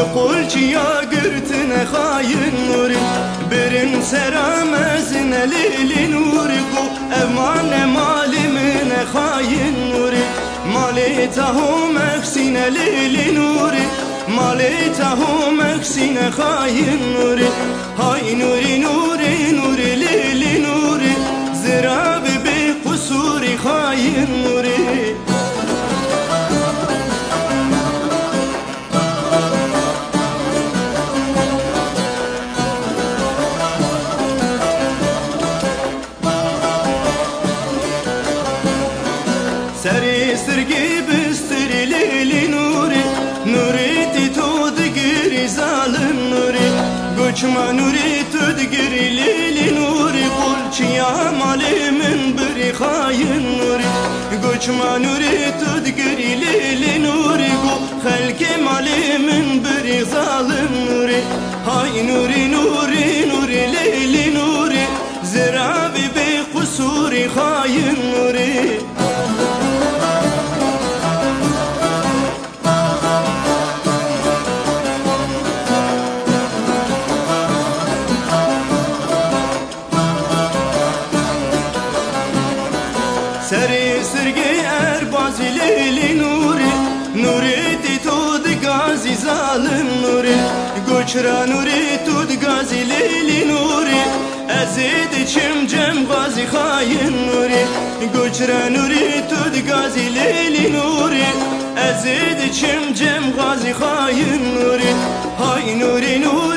Dukul çiya gürtüne hayin nuri. Birin seramezine Mali tahu meksine lili nuri Mali tahu meksine hayin nuri. Hay nuri nuri nuri lili nuri Zirabi bi kusuri hayin nuri Çalım nuri Göçme nuri tüdgir lili nuri Kulçiya malimin biri hain nuri. Göçme nuri tüdgir lili nuri Bu halki malimin biri zalim nuri. Hay nuri nuri nuri lili nuri Ziravi bi kusuri hain nuri. sürgü erbaz leyli nuri Nuri ti tud gazi zalim nuri. Goçra nuri tud gazi leyli nuri Ezid içim cembazi hain nuri. Goçra nuri tud gazi leyli nuri Ezid içim cembazi hain nuri. Hay nuri nuri